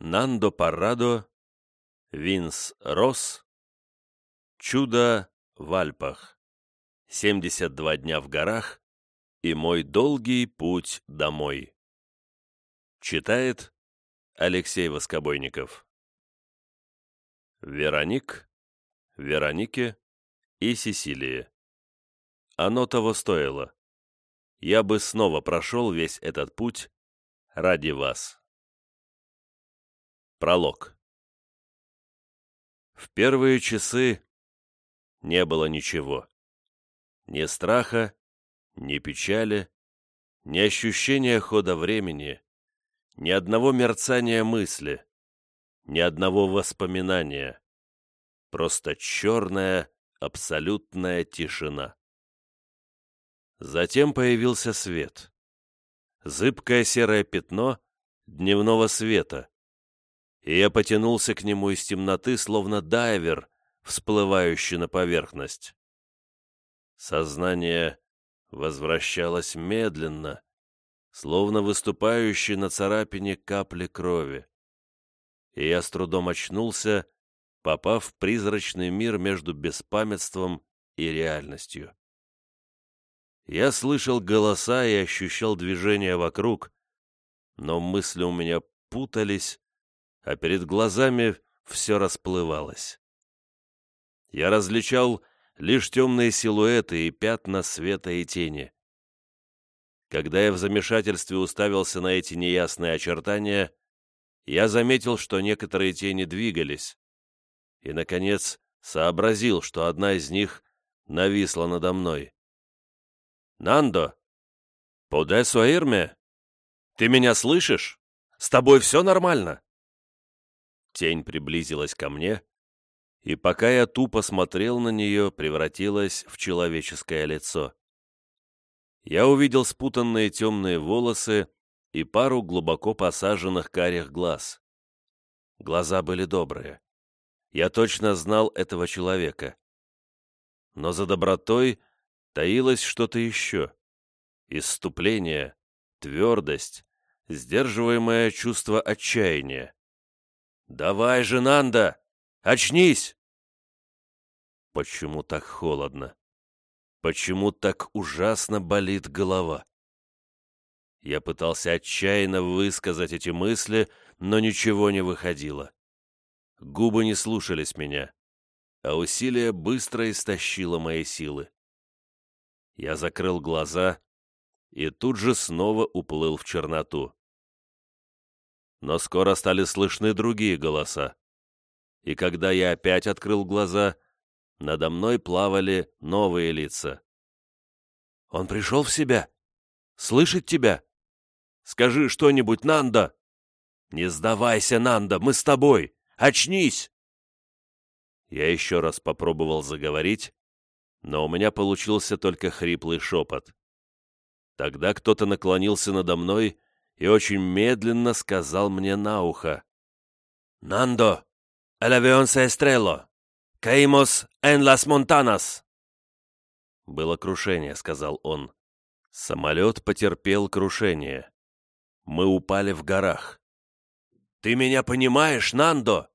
Нандо Паррадо, Винс Росс, Чудо в Альпах, 72 дня в горах и мой долгий путь домой. Читает Алексей Воскобойников. Вероник, Веронике и Сесилии. Оно того стоило. Я бы снова прошел весь этот путь ради вас. Пролог. В первые часы не было ничего. Ни страха, ни печали, ни ощущения хода времени, ни одного мерцания мысли, ни одного воспоминания. Просто черная, абсолютная тишина. Затем появился свет. Зыбкое серое пятно дневного света. И я потянулся к нему из темноты, словно дайвер, всплывающий на поверхность. Сознание возвращалось медленно, словно выступающие на царапине капли крови. И я с трудом очнулся, попав в призрачный мир между беспамятством и реальностью. Я слышал голоса и ощущал движения вокруг, но мысли у меня путались, а перед глазами все расплывалось. Я различал лишь темные силуэты и пятна света и тени. Когда я в замешательстве уставился на эти неясные очертания, я заметил, что некоторые тени двигались, и, наконец, сообразил, что одна из них нависла надо мной. «Нандо! Подесо Ирме! Ты меня слышишь? С тобой все нормально?» Тень приблизилась ко мне, и пока я тупо смотрел на нее, превратилась в человеческое лицо. Я увидел спутанные темные волосы и пару глубоко посаженных карих глаз. Глаза были добрые. Я точно знал этого человека. Но за добротой таилось что-то еще. Исступление, твердость, сдерживаемое чувство отчаяния. «Давай же, Нанда! Очнись!» Почему так холодно? Почему так ужасно болит голова? Я пытался отчаянно высказать эти мысли, но ничего не выходило. Губы не слушались меня, а усилие быстро истощило мои силы. Я закрыл глаза и тут же снова уплыл в черноту. Но скоро стали слышны другие голоса. И когда я опять открыл глаза, надо мной плавали новые лица. «Он пришел в себя? Слышит тебя? Скажи что-нибудь, Нанда!» «Не сдавайся, Нанда, мы с тобой! Очнись!» Я еще раз попробовал заговорить, но у меня получился только хриплый шепот. Тогда кто-то наклонился надо мной и очень медленно сказал мне на ухо. «Нандо, el avión se estrelló. Caímos en las montanas!» «Было крушение», — сказал он. «Самолет потерпел крушение. Мы упали в горах». «Ты меня понимаешь, Нандо?»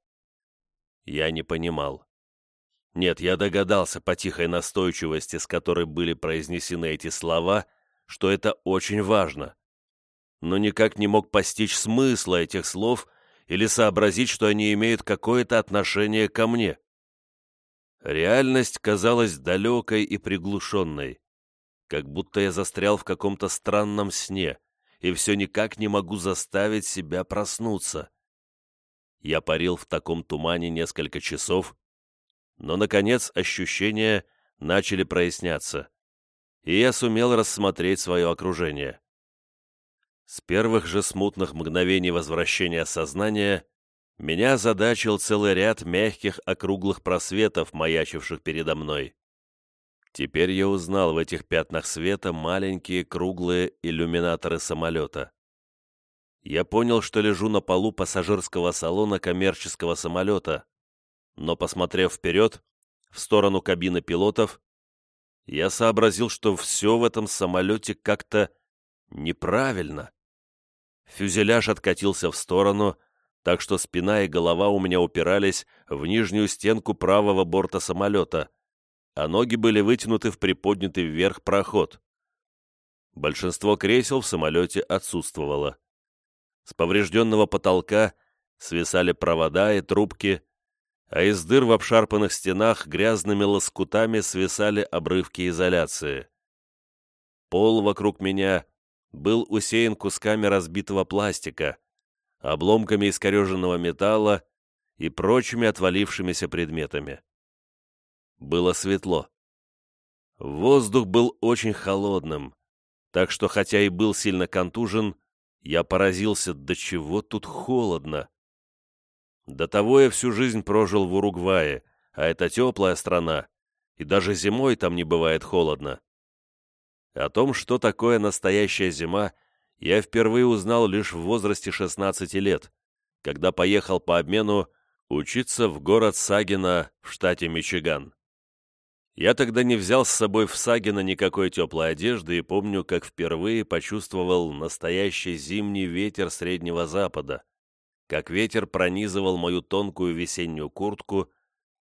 Я не понимал. Нет, я догадался по тихой настойчивости, с которой были произнесены эти слова, что это очень важно. Но никак не мог постичь смысла этих слов или сообразить, что они имеют какое-то отношение ко мне. Реальность казалась далекой и приглушенной, как будто я застрял в каком-то странном сне и все никак не могу заставить себя проснуться. Я парил в таком тумане несколько часов, но, наконец, ощущения начали проясняться, и я сумел рассмотреть свое окружение. С первых же смутных мгновений возвращения сознания меня задачил целый ряд мягких округлых просветов, маячивших передо мной. Теперь я узнал в этих пятнах света маленькие круглые иллюминаторы самолета. Я понял, что лежу на полу пассажирского салона коммерческого самолета, но, посмотрев вперед, в сторону кабины пилотов, я сообразил, что все в этом самолете как-то неправильно. Фюзеляж откатился в сторону, так что спина и голова у меня упирались в нижнюю стенку правого борта самолета, а ноги были вытянуты в приподнятый вверх проход. Большинство кресел в самолете отсутствовало. С поврежденного потолка свисали провода и трубки, а из дыр в обшарпанных стенах грязными лоскутами свисали обрывки изоляции. Пол вокруг меня был усеян кусками разбитого пластика, обломками искореженного металла и прочими отвалившимися предметами. Было светло. Воздух был очень холодным, так что, хотя и был сильно контужен, я поразился, до чего тут холодно. До того я всю жизнь прожил в Уругвае, а это теплая страна, и даже зимой там не бывает холодно. О том, что такое настоящая зима, я впервые узнал лишь в возрасте 16 лет, когда поехал по обмену учиться в город Сагина в штате Мичиган. Я тогда не взял с собой в Сагино никакой теплой одежды и помню, как впервые почувствовал настоящий зимний ветер Среднего Запада, как ветер пронизывал мою тонкую весеннюю куртку,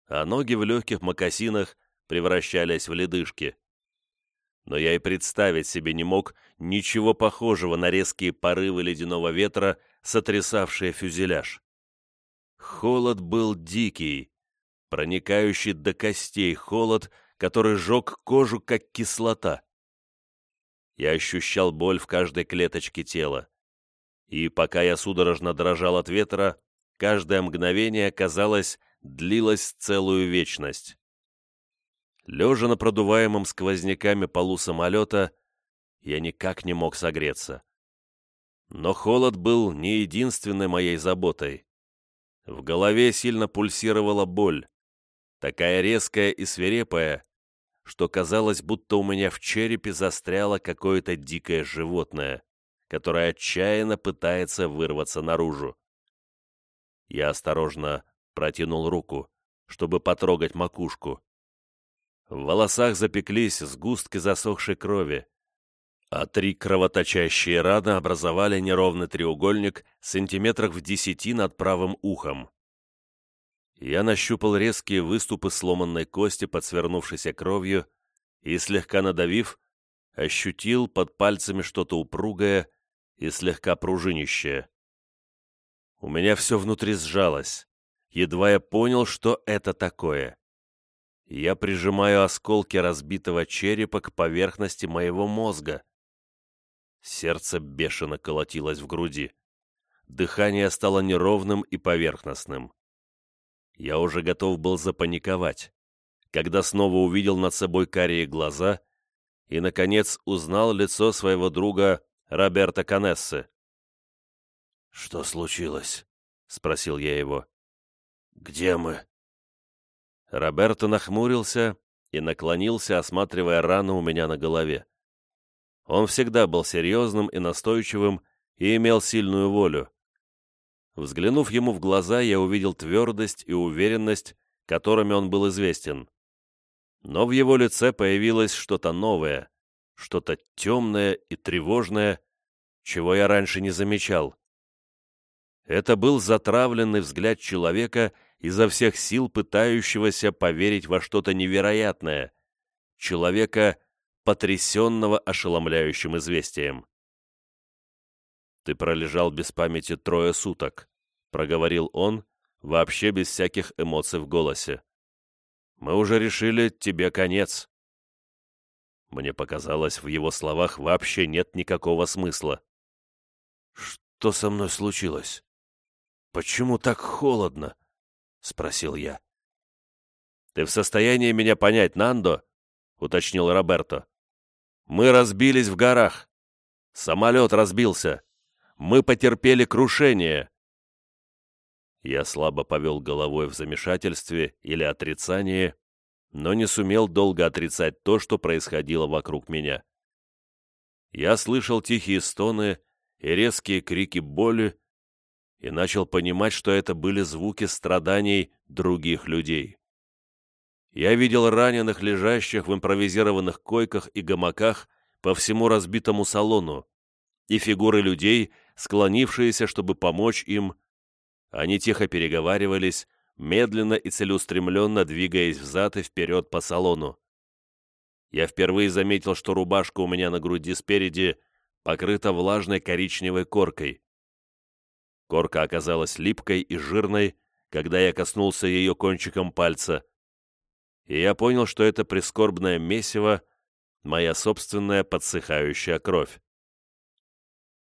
а ноги в легких мокасинах превращались в ледышки но я и представить себе не мог ничего похожего на резкие порывы ледяного ветра, сотрясавшие фюзеляж. Холод был дикий, проникающий до костей холод, который жег кожу, как кислота. Я ощущал боль в каждой клеточке тела. И пока я судорожно дрожал от ветра, каждое мгновение, казалось, длилось целую вечность. Лежа на продуваемом сквозняками полу самолета, я никак не мог согреться. Но холод был не единственной моей заботой. В голове сильно пульсировала боль, такая резкая и свирепая, что казалось, будто у меня в черепе застряло какое-то дикое животное, которое отчаянно пытается вырваться наружу. Я осторожно протянул руку, чтобы потрогать макушку. В волосах запеклись сгустки засохшей крови, а три кровоточащие раны образовали неровный треугольник сантиметрах в десяти над правым ухом. Я нащупал резкие выступы сломанной кости под свернувшейся кровью и, слегка надавив, ощутил под пальцами что-то упругое и слегка пружинищее. У меня все внутри сжалось, едва я понял, что это такое. Я прижимаю осколки разбитого черепа к поверхности моего мозга. Сердце бешено колотилось в груди. Дыхание стало неровным и поверхностным. Я уже готов был запаниковать, когда снова увидел над собой карие глаза и, наконец, узнал лицо своего друга Роберта Канессы. «Что случилось?» — спросил я его. «Где мы?» Роберто нахмурился и наклонился, осматривая рану у меня на голове. Он всегда был серьезным и настойчивым и имел сильную волю. Взглянув ему в глаза, я увидел твердость и уверенность, которыми он был известен. Но в его лице появилось что-то новое, что-то темное и тревожное, чего я раньше не замечал. Это был затравленный взгляд человека, изо всех сил пытающегося поверить во что-то невероятное, человека, потрясенного ошеломляющим известием. «Ты пролежал без памяти трое суток», — проговорил он, вообще без всяких эмоций в голосе. «Мы уже решили, тебе конец». Мне показалось, в его словах вообще нет никакого смысла. «Что со мной случилось? Почему так холодно?» — спросил я. «Ты в состоянии меня понять, Нандо?» — уточнил Роберто. «Мы разбились в горах. Самолет разбился. Мы потерпели крушение». Я слабо повел головой в замешательстве или отрицании, но не сумел долго отрицать то, что происходило вокруг меня. Я слышал тихие стоны и резкие крики боли, и начал понимать, что это были звуки страданий других людей. Я видел раненых, лежащих в импровизированных койках и гамаках по всему разбитому салону, и фигуры людей, склонившиеся, чтобы помочь им, Они тихо переговаривались, медленно и целеустремленно двигаясь взад и вперед по салону. Я впервые заметил, что рубашка у меня на груди спереди покрыта влажной коричневой коркой. Корка оказалась липкой и жирной, когда я коснулся ее кончиком пальца, и я понял, что это прискорбное месиво — моя собственная подсыхающая кровь.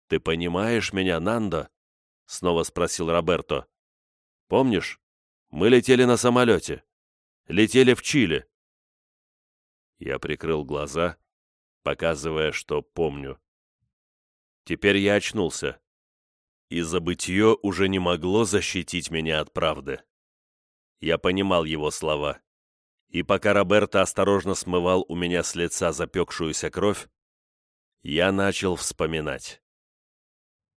«Ты понимаешь меня, Нандо?» — снова спросил Роберто. «Помнишь, мы летели на самолете. Летели в Чили». Я прикрыл глаза, показывая, что помню. Теперь я очнулся. И забытье уже не могло защитить меня от правды. Я понимал его слова. И пока Роберто осторожно смывал у меня с лица запекшуюся кровь, я начал вспоминать.